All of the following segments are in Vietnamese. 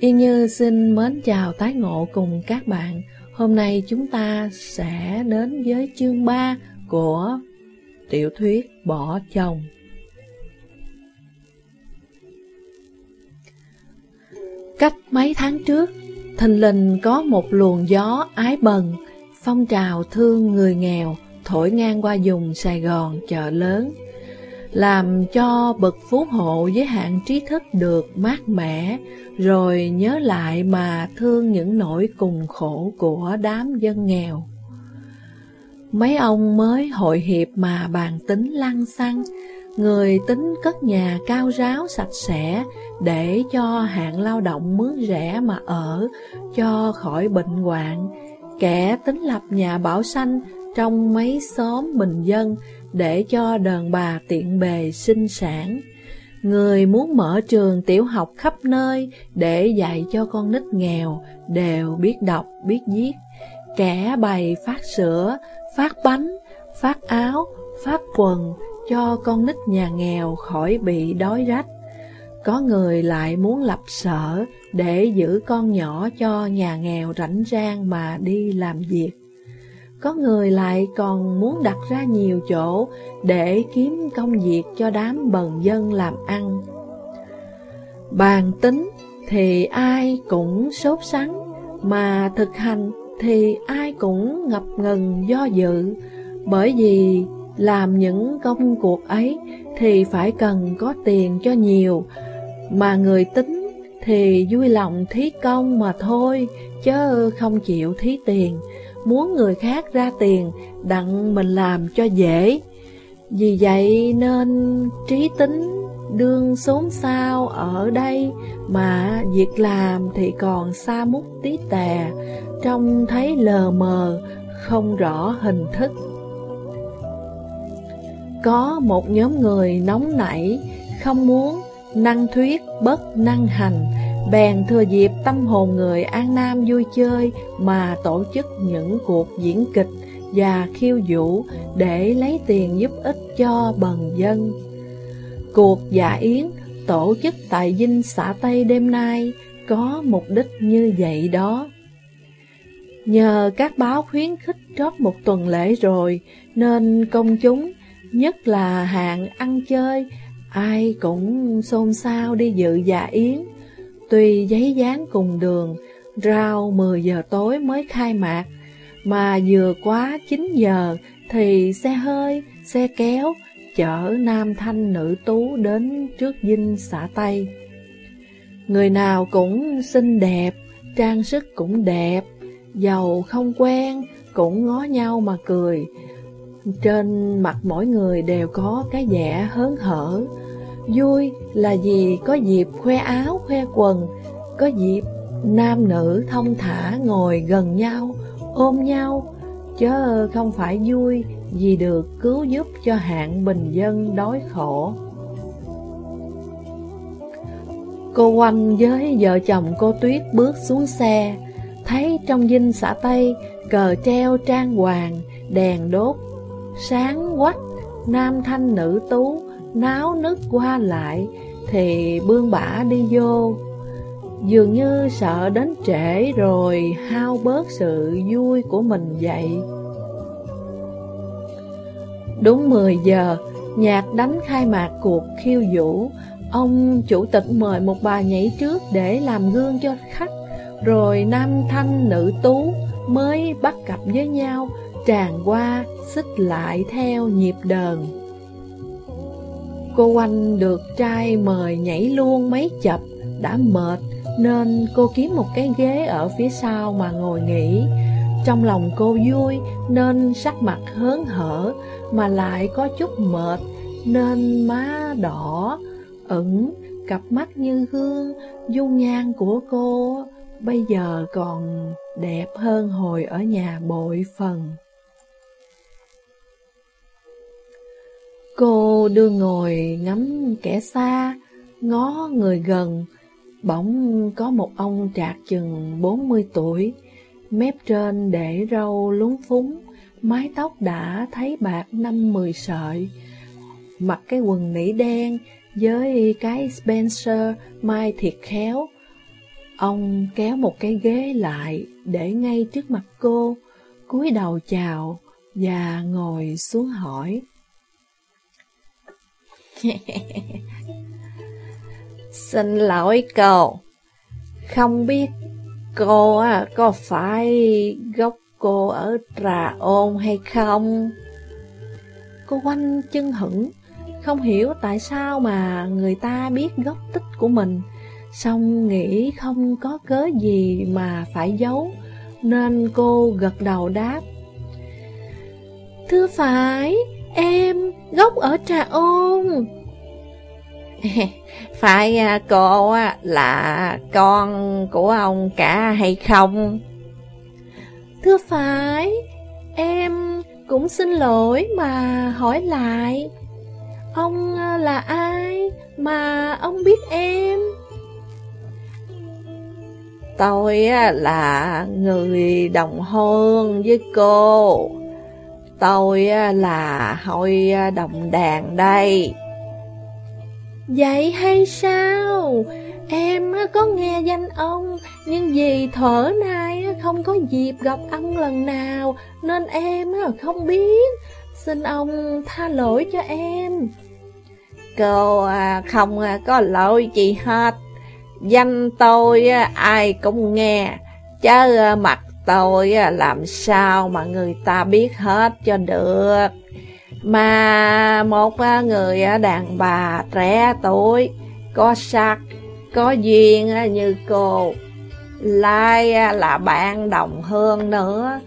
Yên Như xin mến chào tái ngộ cùng các bạn. Hôm nay chúng ta sẽ đến với chương 3 của tiểu thuyết Bỏ chồng. Cách mấy tháng trước, thình lình có một luồng gió ái bần, phong trào thương người nghèo thổi ngang qua vùng Sài Gòn chợ lớn làm cho bậc phú hộ với hạng trí thức được mát mẻ, rồi nhớ lại mà thương những nỗi cùng khổ của đám dân nghèo. Mấy ông mới hội hiệp mà bàn tính lăng xăng, người tính cất nhà cao ráo sạch sẽ để cho hạng lao động mướn rẻ mà ở, cho khỏi bệnh hoạn. Kẻ tính lập nhà bảo xanh trong mấy xóm bình dân để cho đàn bà tiện bề sinh sản. Người muốn mở trường tiểu học khắp nơi để dạy cho con nít nghèo đều biết đọc, biết viết. Kẻ bày phát sữa, phát bánh, phát áo, phát quần cho con nít nhà nghèo khỏi bị đói rách. Có người lại muốn lập sở để giữ con nhỏ cho nhà nghèo rảnh rang mà đi làm việc. Có người lại còn muốn đặt ra nhiều chỗ để kiếm công việc cho đám bần dân làm ăn. Bàn tính thì ai cũng sốt sắng, mà thực hành thì ai cũng ngập ngừng do dự, bởi vì làm những công cuộc ấy thì phải cần có tiền cho nhiều, mà người tính thì vui lòng thí công mà thôi, chứ không chịu thí tiền muốn người khác ra tiền, đặng mình làm cho dễ. Vì vậy nên trí tính đương xốn sao ở đây, mà việc làm thì còn xa mút tí tè, trông thấy lờ mờ, không rõ hình thức. Có một nhóm người nóng nảy, không muốn năng thuyết bất năng hành, Bèn thừa dịp tâm hồn người An Nam vui chơi mà tổ chức những cuộc diễn kịch và khiêu vũ để lấy tiền giúp ích cho bần dân. Cuộc dạ yến tổ chức tại dinh xã Tây đêm nay có mục đích như vậy đó. Nhờ các báo khuyến khích trót một tuần lễ rồi nên công chúng, nhất là hạng ăn chơi, ai cũng xôn xao đi dự dạ yến. Tuy giấy dán cùng đường, rao 10 giờ tối mới khai mạc, mà vừa quá 9 giờ thì xe hơi, xe kéo chở nam thanh nữ tú đến trước dinh xã Tây. Người nào cũng xinh đẹp, trang sức cũng đẹp, giàu không quen, cũng ngó nhau mà cười. Trên mặt mỗi người đều có cái vẻ hớn hở, Vui là vì có dịp khoe áo, khoe quần, có dịp nam nữ thông thả ngồi gần nhau, ôm nhau, chứ không phải vui vì được cứu giúp cho hạng bình dân đói khổ. Cô quanh với vợ chồng cô Tuyết bước xuống xe, thấy trong dinh xã Tây cờ treo trang hoàng, đèn đốt, sáng quách, nam thanh nữ tú, náo nức qua lại Thì bương bả đi vô. Dường như sợ đến trễ rồi hao bớt sự vui của mình vậy Đúng 10 giờ, nhạc đánh khai mạc cuộc khiêu vũ. Ông chủ tịch mời một bà nhảy trước để làm gương cho khách. Rồi nam thanh nữ tú mới bắt cặp với nhau Tràn qua, xích lại theo nhịp đờn. Cô Oanh được trai mời nhảy luôn mấy chập, đã mệt nên cô kiếm một cái ghế ở phía sau mà ngồi nghỉ. Trong lòng cô vui nên sắc mặt hớn hở mà lại có chút mệt nên má đỏ, ửng, cặp mắt như hương, dung nhan của cô bây giờ còn đẹp hơn hồi ở nhà bội phần. Cô đưa ngồi ngắm kẻ xa, ngó người gần, bỗng có một ông trạc chừng 40 tuổi, mép trên để râu lúng phúng, mái tóc đã thấy bạc năm mười sợi, mặc cái quần nỉ đen với cái Spencer mai thiệt khéo. Ông kéo một cái ghế lại để ngay trước mặt cô, cúi đầu chào và ngồi xuống hỏi. Xin lỗi cô, không biết cô có phải gốc cô ở Trà Ôn hay không? Cô quanh chân hững, không hiểu tại sao mà người ta biết gốc tích của mình, xong nghĩ không có cớ gì mà phải giấu, nên cô gật đầu đáp. Thưa phải, em gốc ở Trà Ôn. phải à, cô à, là con của ông cả hay không? Thưa phải, em cũng xin lỗi mà hỏi lại. Ông à, là ai mà ông biết em? Tôi là người đồng hương với cô. Tôi là hội đồng đàn đây. Vậy hay sao? Em có nghe danh ông, nhưng vì thở nay không có dịp gặp ông lần nào, nên em không biết. Xin ông tha lỗi cho em. Cô à, không có lỗi gì hết. Danh tôi ai cũng nghe, chứ mặt tôi làm sao mà người ta biết hết cho được. Mà một người đàn bà trẻ tuổi, có sắc, có duyên như cô, Lai là bạn đồng hương nữa,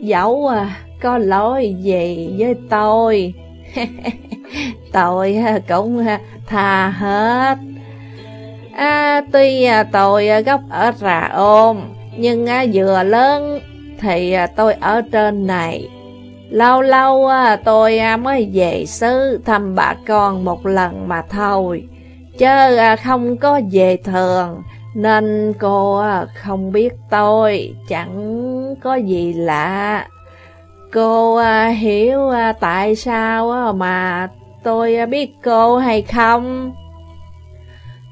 dẫu à, có lỗi gì với tôi, tôi cũng tha hết. À, tuy à, tôi gốc ở Rà Ôm, nhưng vừa lớn thì à, tôi ở trên này. Lâu lâu tôi à, mới về xứ thăm bà con một lần mà thôi, chứ à, không có về thường, nên cô không biết tôi, chẳng có gì lạ. Cô hiểu tại sao mà tôi biết cô hay không?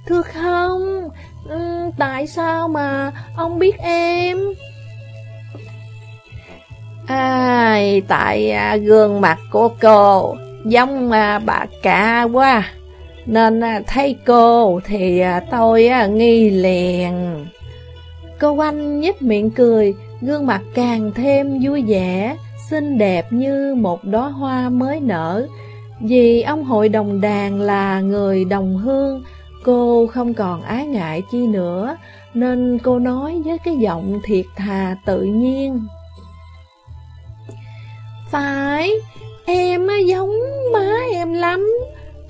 Thưa không, Ừ, tại sao mà ông biết em? À, tại à, gương mặt của cô giống à, bà cả quá, nên à, thấy cô thì à, tôi à, nghi liền. Cô anh nhếch miệng cười, gương mặt càng thêm vui vẻ, xinh đẹp như một đóa hoa mới nở. Vì ông hội đồng đàn là người đồng hương, Cô không còn ái ngại chi nữa, nên cô nói với cái giọng thiệt thà tự nhiên. Phải, em giống má em lắm.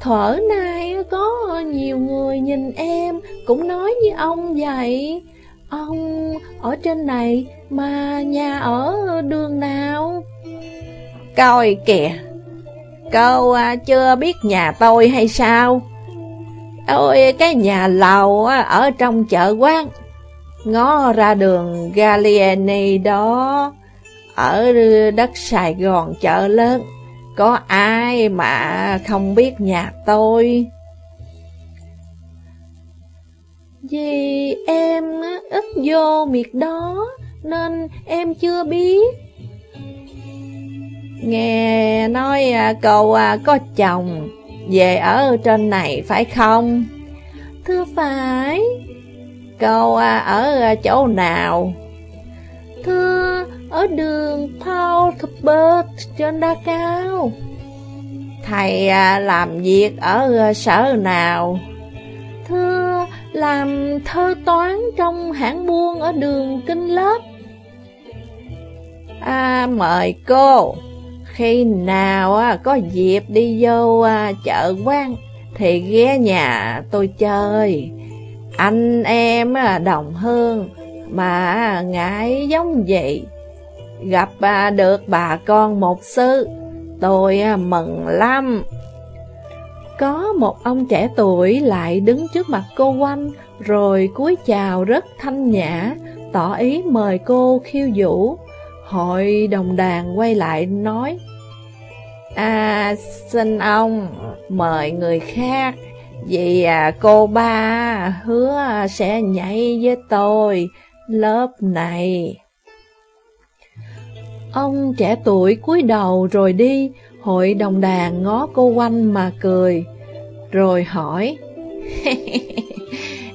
Thở nay có nhiều người nhìn em cũng nói với ông vậy. Ông ở trên này mà nhà ở đường nào? Coi kìa, cô à, chưa biết nhà tôi hay sao? Ôi, cái nhà lầu ở trong chợ quán, ngó ra đường Gallieni đó, ở đất Sài Gòn chợ lớn, có ai mà không biết nhà tôi? Vì em ít vô miệt đó, nên em chưa biết. Nghe nói à, cậu à, có chồng, về ở trên này phải không? Thưa phải. Cô à, ở à, chỗ nào? Thưa, ở đường Paul Thubert trên đa cao. Thầy à, làm việc ở sở nào? Thưa, làm thơ toán trong hãng buôn ở đường Kinh Lớp. À, mời cô. Khi nào à, có dịp đi vô à, chợ quán thì ghé nhà tôi chơi. Anh em à, đồng hương mà ngại giống vậy. Gặp được bà con một sư tôi mừng lắm. Có một ông trẻ tuổi lại đứng trước mặt cô quanh, rồi cúi chào rất thanh nhã, tỏ ý mời cô khiêu vũ. Hội đồng đàn quay lại nói, À, xin ông mời người khác Vì à, cô ba hứa sẽ nhảy với tôi lớp này. Ông trẻ tuổi cúi đầu rồi đi, hội đồng đàn ngó cô quanh mà cười, rồi hỏi.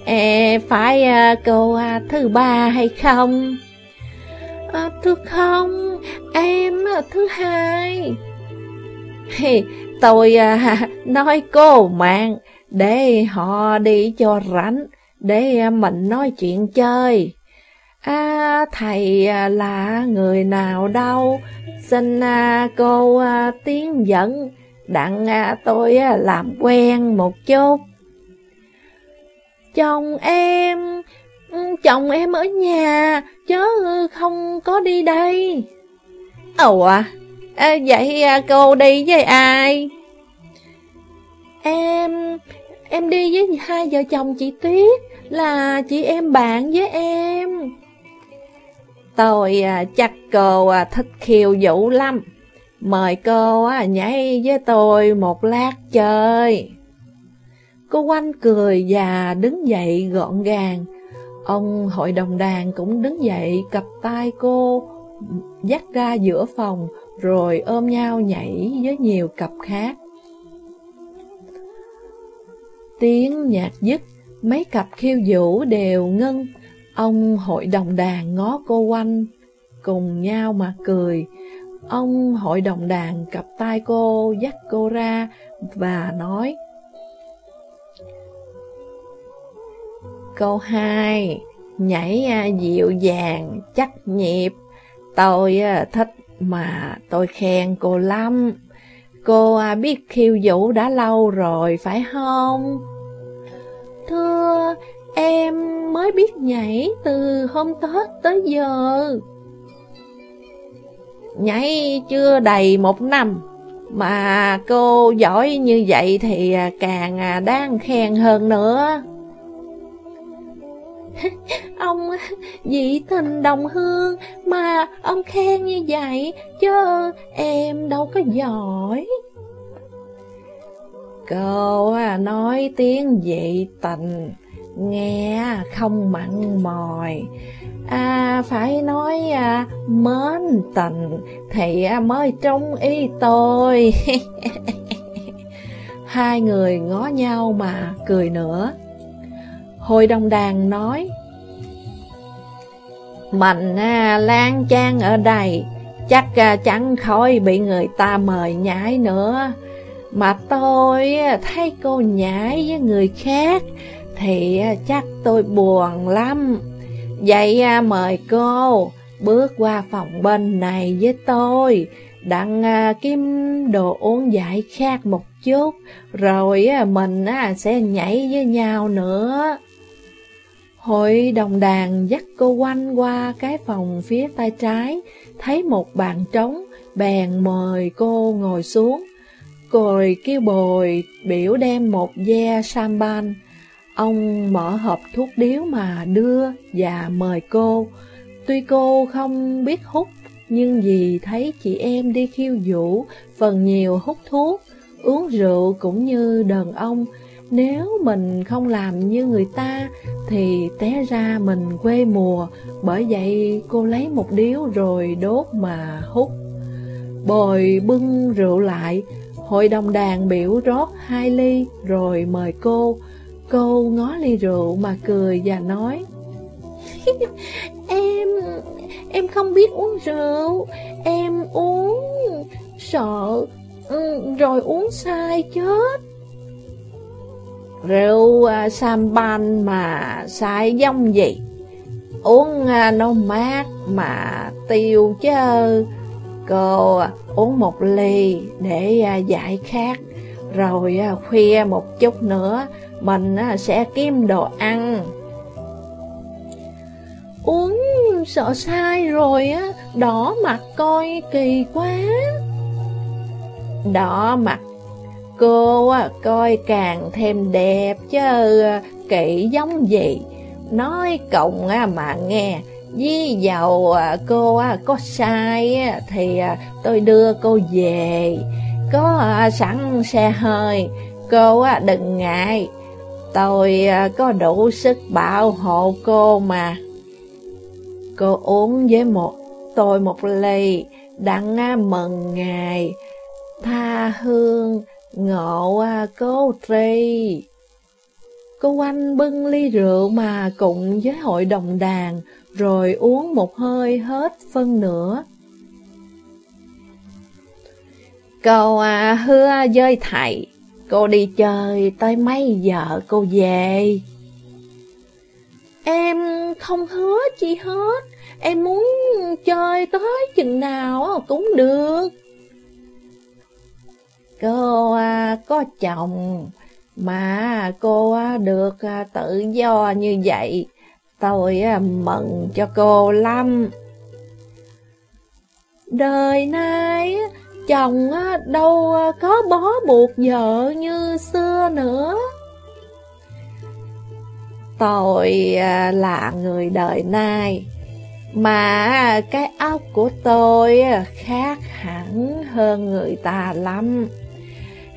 Ê, phải à, cô à, thứ ba hay không? À, thưa không, em thứ hai. Hey, tôi à, nói cô mạng, để họ đi cho rảnh, để à, mình nói chuyện chơi. À, thầy à, là người nào đâu, xin à, cô à, tiến dẫn, đặng à, tôi à, làm quen một chút. Chồng em, chồng em ở nhà, chứ không có đi đây. Ồ à, à vậy à, cô đi với ai? Em, em đi với hai vợ chồng chị Tuyết, là chị em bạn với em. Tôi à, chắc cô à, thích khiêu vũ lắm. Mời cô nhảy với tôi một lát chơi. Cô quanh cười và đứng dậy gọn gàng. Ông hội đồng đàn cũng đứng dậy cặp tay cô, dắt ra giữa phòng, rồi ôm nhau nhảy với nhiều cặp khác. Tiếng nhạc dứt, mấy cặp khiêu vũ đều ngân, Ông hội đồng đàn ngó cô quanh, cùng nhau mà cười. Ông hội đồng đàn cặp tay cô, dắt cô ra và nói Câu hai, nhảy dịu dàng, chắc nhịp, tôi à, thích mà tôi khen cô lắm. Cô à, biết khiêu vũ đã lâu rồi phải không? Thưa, Em mới biết nhảy từ hôm Tết tới giờ. Nhảy chưa đầy một năm, mà cô giỏi như vậy thì à, càng đáng khen hơn nữa. ông dị tình đồng hương mà ông khen như vậy, chứ em đâu có giỏi. Cô nói tiếng dị tình nghe không mặn mòi. À phải nói à, mến tình thì à, mới trông ý tôi. Hai người ngó nhau mà cười nữa. Hồi đồng đàn nói mình à, lan trang ở đây chắc à, chẳng khỏi bị người ta mời nhảy nữa mà tôi à, thấy cô nhảy với người khác thì à, chắc tôi buồn lắm. Vậy à, mời cô bước qua phòng bên này với tôi, đặng à, kiếm đồ uống giải khác một chút, rồi à, mình à, sẽ nhảy với nhau nữa. Hội đồng đàn dắt cô quanh qua cái phòng phía tay trái, thấy một bàn trống, bèn mời cô ngồi xuống. Rồi kêu bồi biểu đem một ve sampan Ông mở hộp thuốc điếu mà đưa và mời cô. Tuy cô không biết hút, nhưng vì thấy chị em đi khiêu vũ, phần nhiều hút thuốc, uống rượu cũng như đàn ông. Nếu mình không làm như người ta, thì té ra mình quê mùa, bởi vậy cô lấy một điếu rồi đốt mà hút. Bồi bưng rượu lại, hội đồng đàn biểu rót hai ly rồi mời cô, Cô ngó ly rượu mà cười và nói Em, em không biết uống rượu. Em uống, sợ, ừ, rồi uống sai chết. Rượu à, sampan mà sai giống gì Uống à, nó mát mà tiêu chứ Cô à, uống một ly để à, giải khát Rồi à, khuya một chút nữa mình à, sẽ kiếm đồ ăn. Uống sợ sai rồi á, đỏ mặt coi kỳ quá. Đỏ mặt, cô á coi càng thêm đẹp chứ à, kỹ giống gì. Nói cộng á mà nghe, Với dầu à, cô á có sai á thì à, tôi đưa cô về Có sẵn xe hơi Cô á, đừng ngại, tôi à, có đủ sức bảo hộ cô mà. Cô uống với một tôi một ly, đặng mừng ngài, tha hương, ngộ à, cô tri. Cô anh bưng ly rượu mà cùng với hội đồng đàn, rồi uống một hơi hết phân nửa. Cô à, hứa với thầy, cô đi chơi tới mấy giờ cô về? Em không hứa chi hết, em muốn chơi tới chừng nào cũng được. Cô à, có chồng, mà cô à, được à, tự do như vậy, tôi mừng cho cô lắm. Đời nay chồng đâu có bó buộc vợ như xưa nữa. Tôi là người đời nay, mà cái óc của tôi khác hẳn hơn người ta lắm.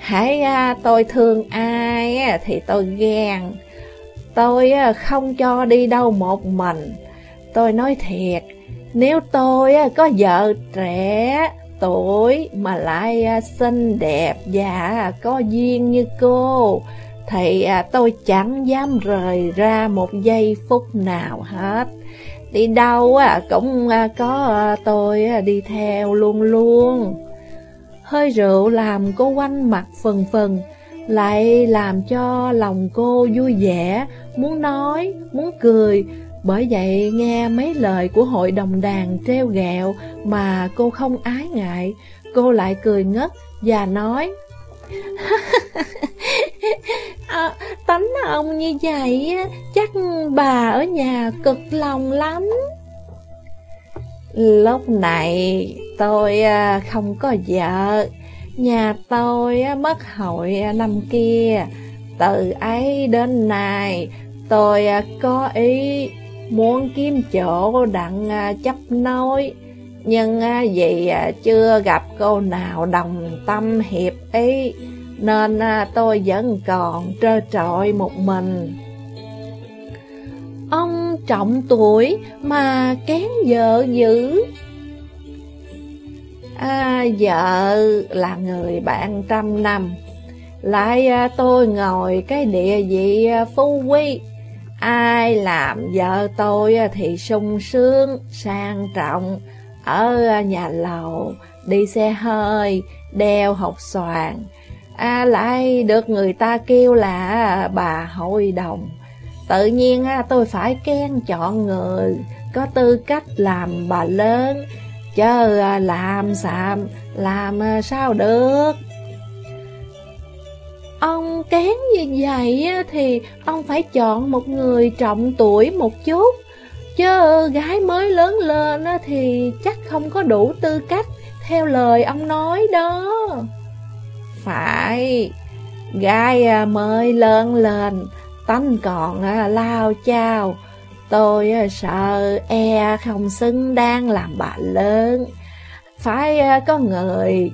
Hãy à, tôi thương ai thì tôi ghen. Tôi à, không cho đi đâu một mình. Tôi nói thiệt, nếu tôi à, có vợ trẻ, tuổi mà lại xinh đẹp và có duyên như cô, thì tôi chẳng dám rời ra một giây phút nào hết. Đi đâu cũng có tôi đi theo luôn luôn. Hơi rượu làm cô quanh mặt phần phần, lại làm cho lòng cô vui vẻ, muốn nói, muốn cười. Bởi vậy nghe mấy lời của hội đồng đàn treo gẹo mà cô không ái ngại, cô lại cười ngất và nói à, Tánh ông như vậy chắc bà ở nhà cực lòng lắm Lúc này tôi à, không có vợ, nhà tôi à, mất hội à, năm kia, từ ấy đến nay tôi có ý muốn kiếm chỗ đặng chấp nối, nhưng vì chưa gặp cô nào đồng tâm hiệp ý, nên tôi vẫn còn trơ trọi một mình. Ông trọng tuổi mà kén vợ dữ. À, vợ là người bạn trăm năm, lại à, tôi ngồi cái địa vị à, phú quý. Ai làm vợ tôi à, thì sung sướng, sang trọng, ở à, nhà lầu, đi xe hơi, đeo hộp xoàn. À, lại được người ta kêu là bà hội đồng. Tự nhiên tôi phải khen chọn người có tư cách làm bà lớn, chứ à, làm sạm, làm à, sao được. Ông kén như vậy thì ông phải chọn một người trọng tuổi một chút, chứ gái mới lớn lên thì chắc không có đủ tư cách theo lời ông nói đó. Phải, gái à, mới lớn lên tánh còn à, lao chao. Tôi à, sợ e không xứng đáng làm bà lớn. Phải à, có người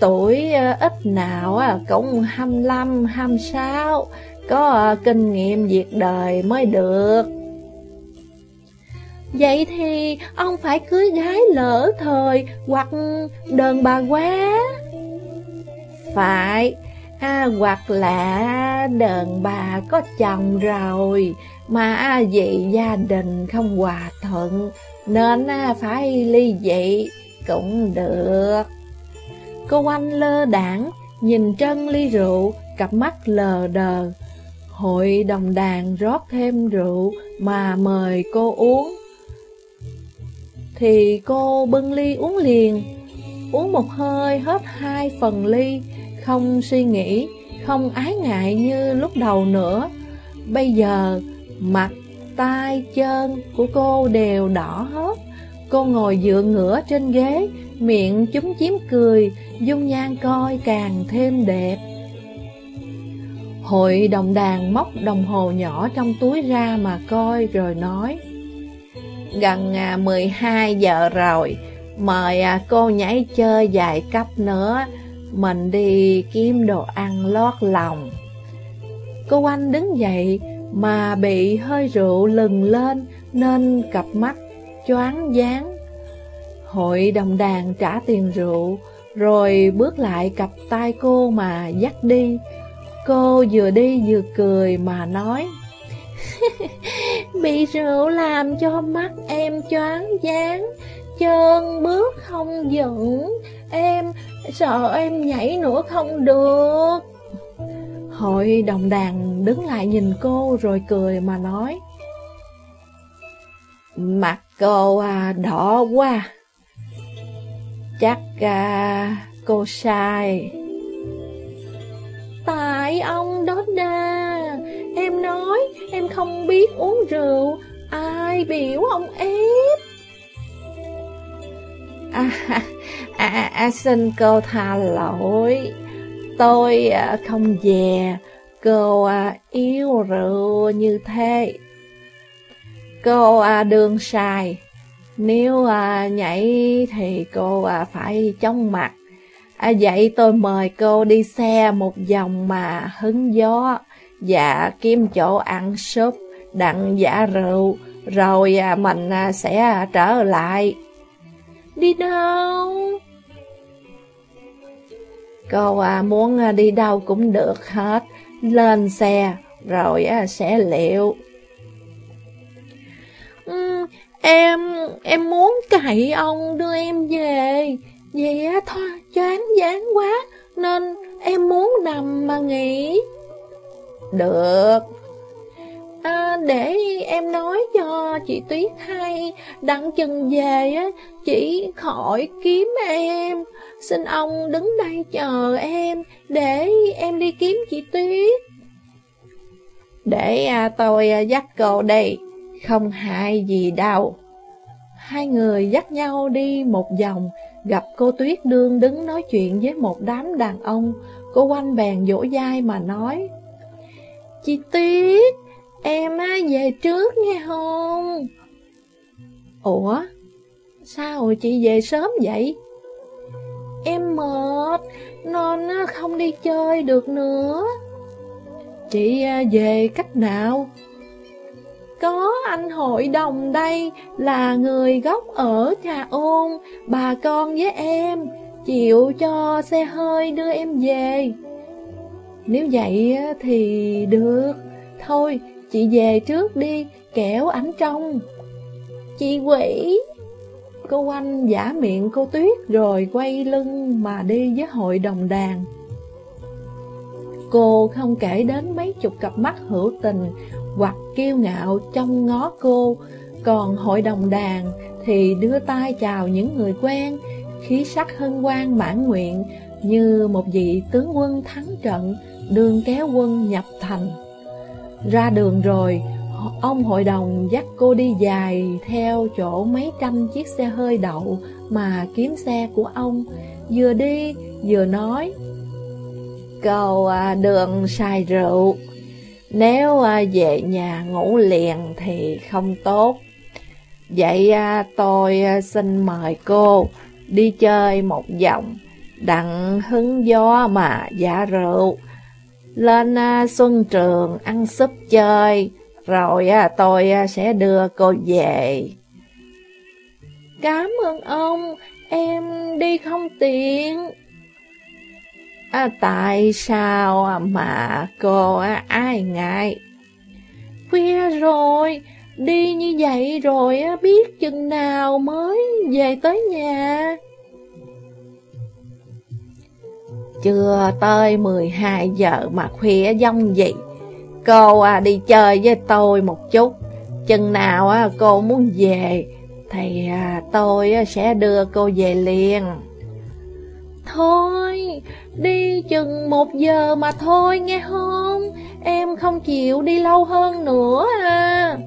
tuổi ít nào cũng 25, 26, có kinh nghiệm việc đời mới được. Vậy thì ông phải cưới gái lỡ thời hoặc đờn bà quá. Phải, À, hoặc là đờn bà có chồng rồi, mà à, vì gia đình không hòa thuận, nên à, phải ly dị cũng được. Cô anh lơ đảng, nhìn chân ly rượu, cặp mắt lờ đờ. Hội đồng đàn rót thêm rượu mà mời cô uống. Thì cô bưng ly uống liền, uống một hơi hết hai phần ly, không suy nghĩ, không ái ngại như lúc đầu nữa. Bây giờ, mặt, tai, chân của cô đều đỏ hết. Cô ngồi dựa ngửa trên ghế, miệng chúng chiếm cười, dung nhan coi càng thêm đẹp. Hội đồng đàn móc đồng hồ nhỏ trong túi ra mà coi rồi nói Gần à, 12 giờ rồi, mời à, cô nhảy chơi vài cấp nữa mình đi kiếm đồ ăn lót lòng Cô anh đứng dậy mà bị hơi rượu lừng lên nên cặp mắt choáng váng. Hội đồng đàn trả tiền rượu, rồi bước lại cặp tay cô mà dắt đi. Cô vừa đi vừa cười mà nói, Bị rượu làm cho mắt em choáng váng, chân bước không vững, em sợ em nhảy nữa không được. Hội đồng đàn đứng lại nhìn cô rồi cười mà nói Mặt cô à, đỏ quá. Chắc à, cô sai. Tại ông đó đa Em nói em không biết uống rượu. Ai biểu ông ép? À, à, à, à xin cô tha lỗi. Tôi à, không về Cô à, yếu rượu như thế. Cô à, đường sai. Nếu à, nhảy thì cô à, phải chống mặt. À, Vậy tôi mời cô đi xe một vòng mà hứng gió. Và kiếm chỗ ăn súp đặng giả rượu. Rồi mình sẽ trở lại. Đi đâu? Cô à, muốn à, đi đâu cũng được hết, lên xe rồi à, sẽ liệu. Ừ, em, em muốn cậy ông đưa em về, vậy á thôi chán dán quá nên em muốn nằm mà nghỉ. Được. À, để em nói cho chị Tuyết hay, đặng chừng về á, chỉ khỏi kiếm em. Xin ông đứng đây chờ em, để em đi kiếm chị Tuyết. Để à, tôi à, dắt cô đây, không hại gì đâu. Hai người dắt nhau đi một vòng, gặp cô Tuyết Đương đứng nói chuyện với một đám đàn ông. Cô quanh bèn dỗ dai mà nói, Chị Tuyết, em á về trước nghe không? Ủa, sao chị về sớm vậy? Em mệt, non không đi chơi được nữa. Chị à, về cách nào? Có anh hội đồng đây là người gốc ở Trà Ôn, bà con với em, chịu cho xe hơi đưa em về. Nếu vậy thì được, thôi chị về trước đi, kẻo ảnh trong. Chị quỷ! Cô anh giả miệng cô Tuyết rồi quay lưng mà đi với hội đồng đàn. Cô không kể đến mấy chục cặp mắt hữu tình hoặc kiêu ngạo trong ngó cô, còn hội đồng đàn thì đưa tay chào những người quen, khí sắc hân hoan mãn nguyện như một vị tướng quân thắng trận, đường kéo quân nhập thành. Ra đường rồi, Ông hội đồng dắt cô đi dài theo chỗ mấy trăm chiếc xe hơi đậu mà kiếm xe của ông, vừa đi vừa nói. Cầu à, đường xài rượu, nếu à, về nhà ngủ liền thì không tốt. Vậy à, tôi xin mời cô đi chơi một vòng, đặng hứng gió mà giả rượu. Lên à, xuân trường ăn súp chơi, rồi à, tôi à, sẽ đưa cô về. Cảm ơn ông, em đi không tiện. À, tại sao mà cô ai ngại? Khuya rồi, đi như vậy rồi biết chừng nào mới về tới nhà. Chưa tới 12 giờ mà khuya dông gì Cô à, đi chơi với tôi một chút. Chừng nào à, cô muốn về Thì à, tôi à, sẽ đưa cô về liền. Thôi, đi chừng một giờ mà thôi nghe không? Em không chịu đi lâu hơn nữa à.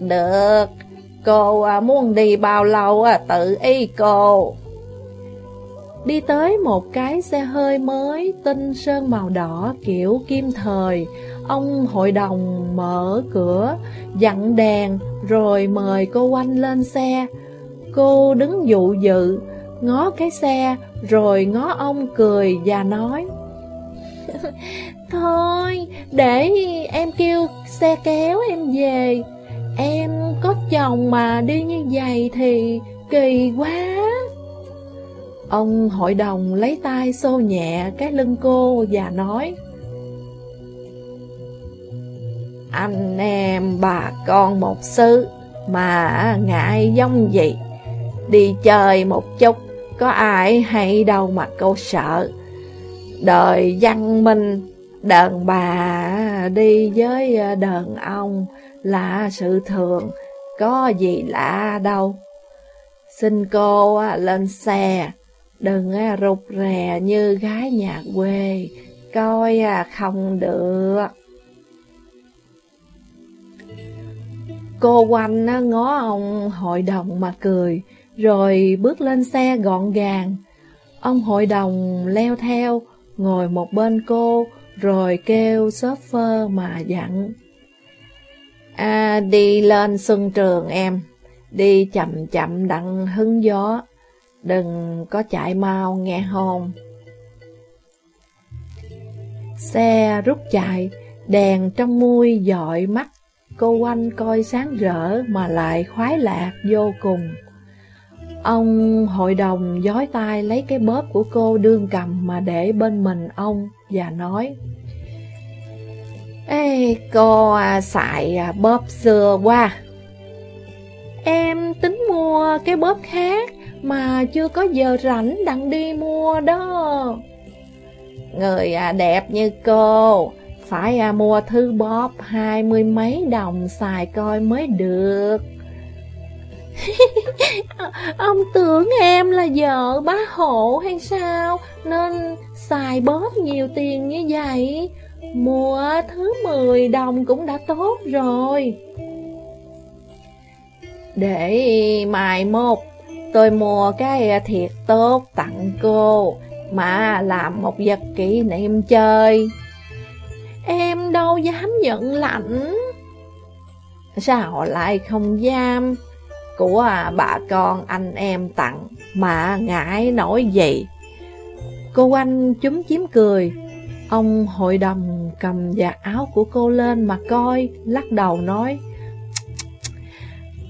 Được, cô à, muốn đi bao lâu à, tự ý cô. Đi tới một cái xe hơi mới tinh sơn màu đỏ kiểu kim thời. Ông hội đồng mở cửa, dặn đèn rồi mời cô quanh lên xe. Cô đứng dụ dự, ngó cái xe, rồi ngó ông cười và nói Thôi, để em kêu xe kéo em về. Em có chồng mà đi như vậy thì kỳ quá. Ông hội đồng lấy tay xô nhẹ cái lưng cô và nói, Anh em bà con một sư mà ngại giống gì, Đi chơi một chút, có ai hay đâu mà cô sợ. Đời văn minh, Đàn bà đi với đàn ông là sự thường, Có gì lạ đâu. Xin cô lên xe. Đừng rụt rè như gái nhà quê. Coi à, không được. Cô quanh ngó ông hội đồng mà cười, Rồi bước lên xe gọn gàng. Ông hội đồng leo theo, Ngồi một bên cô, Rồi kêu shopper mà dặn. À đi lên sân trường em, Đi chậm chậm đặng hứng gió. Đừng có chạy mau nghe hôn Xe rút chạy Đèn trong mui dọi mắt. Cô quanh coi sáng rỡ mà lại khoái lạc vô cùng. Ông hội đồng giói tay lấy cái bóp của cô đương cầm mà để bên mình ông và nói Ê, cô à, xài à, bóp xưa quá. Em tính mua cái bóp khác mà chưa có giờ rảnh đặng đi mua đó. Người à, đẹp như cô Phải à, mua thứ bóp hai mươi mấy đồng xài coi mới được. Ông tưởng em là vợ bá hộ hay sao? Nên xài bóp nhiều tiền như vậy? Mua thứ 10 đồng cũng đã tốt rồi. Để mai một tôi mua cái à, thiệt tốt tặng cô Mà làm một vật kỷ niệm chơi. Em đâu dám nhận lạnh Sao lại không dám? Của à, bà con anh em tặng Mà ngại nổi gì. Cô anh chúm chím cười. Ông hội đồng cầm vạt áo của cô lên mà coi, lắc đầu nói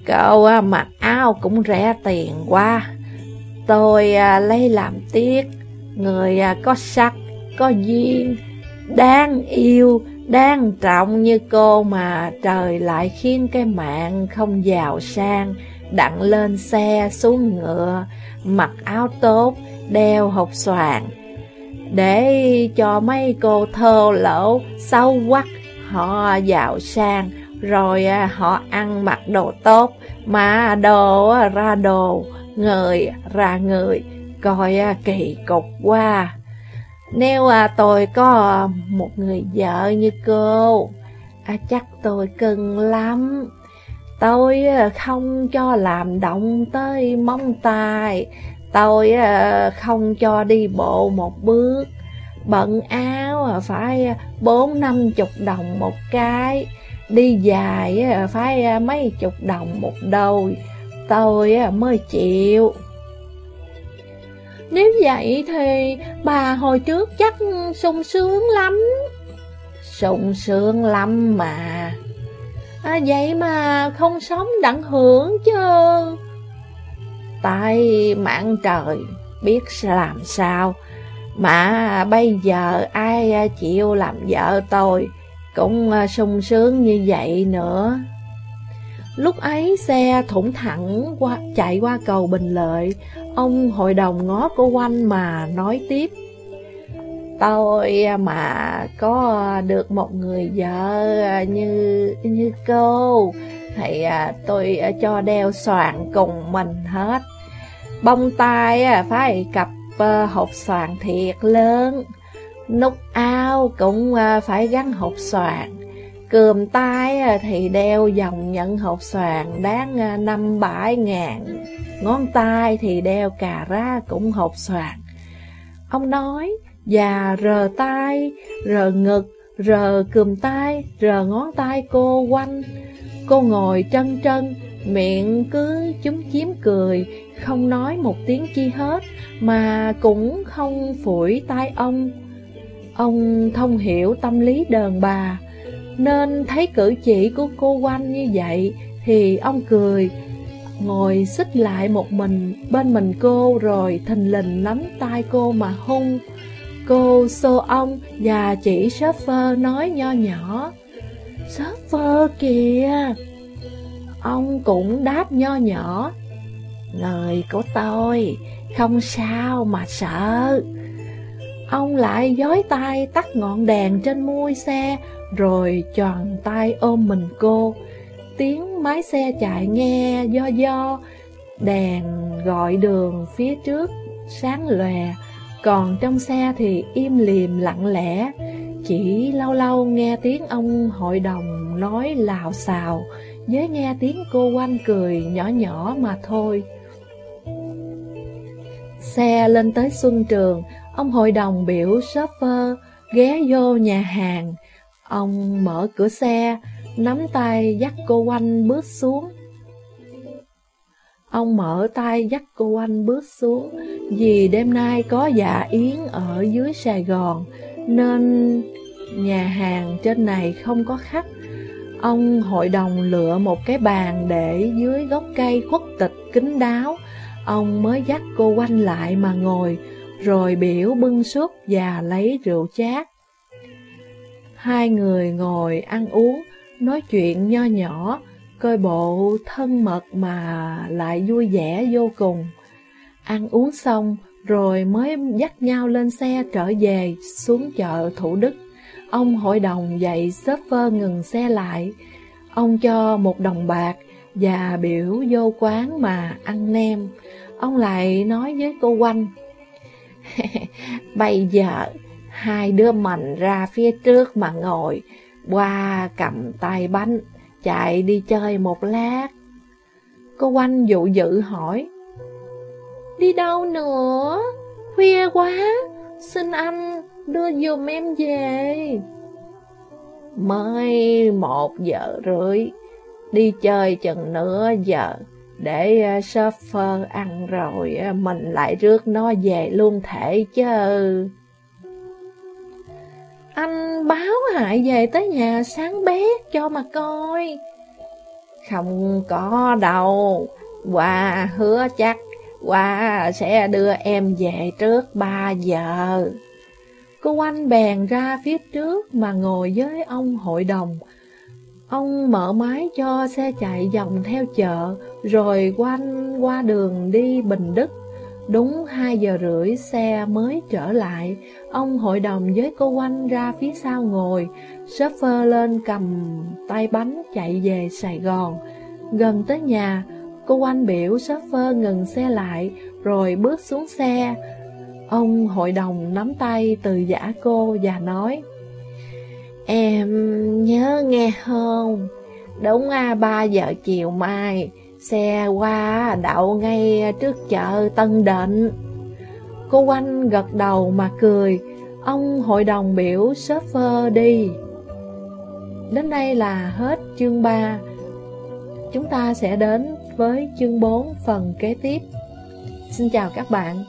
Cậu à, mặc áo cũng rẻ tiền quá. Tôi à, lấy làm tiếc. Người à, có sắc, có duyên. Đáng yêu, đáng trọng như cô mà Trời lại khiến cái mạng không giàu sang. Đặng lên xe xuống ngựa Mặc áo tốt, đeo hộp xoàn. Để cho mấy cô thơ lỗ xấu quắc họ giàu sang rồi à, họ ăn mặc đồ tốt, mà đồ à, ra đồ, người, ra người, coi à, kỳ cục quá. Nếu tôi có một người vợ như cô chắc tôi cưng lắm. Tôi không cho làm động tới móng tay. Tôi không cho đi bộ một bước. Bận áo phải bốn năm chục đồng một cái. Đi dài phải à, mấy chục đồng một đôi. Tôi mới chịu. Nếu vậy thì bà hồi trước chắc sung sướng lắm. Sung sướng lắm mà. À, Vậy mà không sống đặng hưởng chứ. Tại mạng trời biết làm sao. Mà bây giờ ai à, chịu làm vợ tôi? Cũng à, sung sướng như vậy nữa Lúc ấy xe thủng thẳng qua, chạy qua cầu Bình Lợi Ông hội đồng ngó cô quanh mà nói tiếp Tôi à, mà có được một người vợ à, như như cô thì tôi cho đeo soạn cùng mình hết. Bông tai phải cặp hộp soạn thiệt lớn. Nút ao cũng à, phải gắn hộp soạn. Cườm tay à, thì đeo dòng nhận hộp soạn đáng à, năm bảy ngàn. Ngón tay thì đeo cà ra cũng hộp soạn. Ông nói, và rờ tay, rờ ngực, rờ cườm tay, rờ ngón tay cô quanh. Cô ngồi trân trân, Miệng cứ chúm chiếm cười Không nói một tiếng chi hết Mà cũng không phủi tai ông Ông thông hiểu tâm lý đờn bà, Nên thấy cử chỉ của cô quanh như vậy Thì ông cười, Ngồi xích lại một mình bên mình cô Rồi thình lình nắm tay cô mà hung Cô xô ông và chỉ shopper nói nho nhỏ, Shopper kìa. Ông cũng đáp nho nhỏ, Lời của tôi Không sao mà sợ. Ông lại giói tay tắt ngọn đèn trên mui xe, Rồi tròn tay ôm mình cô. Tiếng máy xe chạy nghe do do. Đèn gọi đường phía trước sáng lòe, Còn trong xe thì im lìm lặng lẽ. Chỉ lâu lâu nghe tiếng ông hội đồng nói lào xào, Với nghe tiếng cô quanh cười nhỏ nhỏ mà thôi. Xe lên tới Xuân Trường Ông hội đồng biểu shopper ghé vô nhà hàng. Ông mở cửa xe, nắm tay dắt cô quanh bước xuống. Ông mở tay dắt cô quanh bước xuống Vì đêm nay có dạ yến ở dưới Sài Gòn Nên nhà hàng trên này không có khách Ông hội đồng lựa một cái bàn để dưới gốc cây khuất tịch kính đáo Ông mới dắt cô quanh lại mà ngồi rồi biểu bưng súp và lấy rượu chát. Hai người ngồi ăn uống, nói chuyện nho nhỏ, coi bộ thân mật mà lại vui vẻ vô cùng. Ăn uống xong, rồi mới dắt nhau lên xe trở về xuống chợ Thủ Đức. Ông hội đồng dạy shopper ngừng xe lại. Ông cho một đồng bạc và biểu vô quán mà ăn nem. Ông lại nói với cô quanh. Bây giờ, hai đứa mình ra phía trước mà ngồi, qua cầm tay bánh, chạy đi chơi một lát. Cô quanh dụ dự hỏi, Đi đâu nữa? Khuya quá, xin anh đưa dùm em về. Mới một giờ rưỡi, đi chơi chừng nửa giờ, để à, uh, surfer à, ăn rồi uh, mình lại rước nó về luôn thể chứ. Anh báo hại về tới nhà sáng bé cho mà coi. Không có đâu, Hoa hứa chắc Hoa sẽ đưa em về trước 3 giờ. Cô anh bèn ra phía trước mà ngồi với ông hội đồng, Ông mở máy cho xe chạy dòng theo chợ, rồi quanh qua đường đi Bình Đức. Đúng 2 giờ rưỡi xe mới trở lại, ông hội đồng với cô quanh ra phía sau ngồi, shopper lên cầm tay bánh chạy về Sài Gòn. Gần tới nhà, cô quanh biểu shopper ngừng xe lại, rồi bước xuống xe. Ông hội đồng nắm tay từ giả cô và nói, Em nhớ nghe không? Đúng à, 3 giờ chiều mai, xe qua đậu ngay trước chợ Tân Định. Cô quanh gật đầu mà cười, ông hội đồng biểu shopper đi. Đến đây là hết chương 3. Chúng ta sẽ đến với chương 4 phần kế tiếp. Xin chào các bạn.